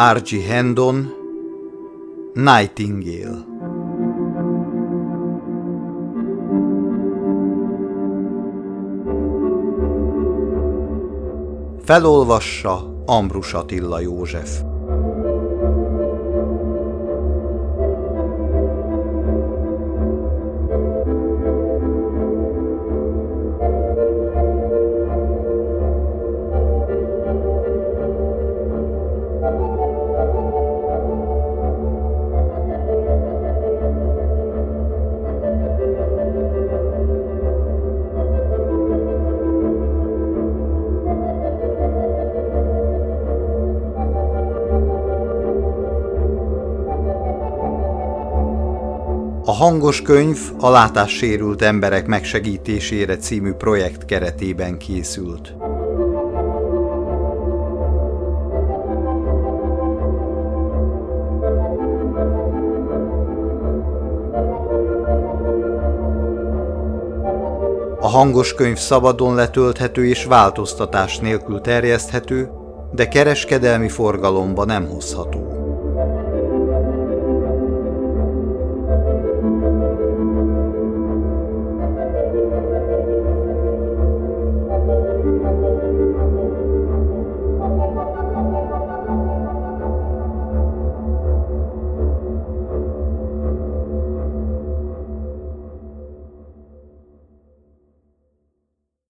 Archie Hendon Nightingale. Felolvassa Ambrus Attila József A hangos könyv a látássérült emberek megsegítésére című projekt keretében készült. A hangos könyv szabadon letölthető és változtatás nélkül terjeszthető, de kereskedelmi forgalomba nem hozható. Thank you.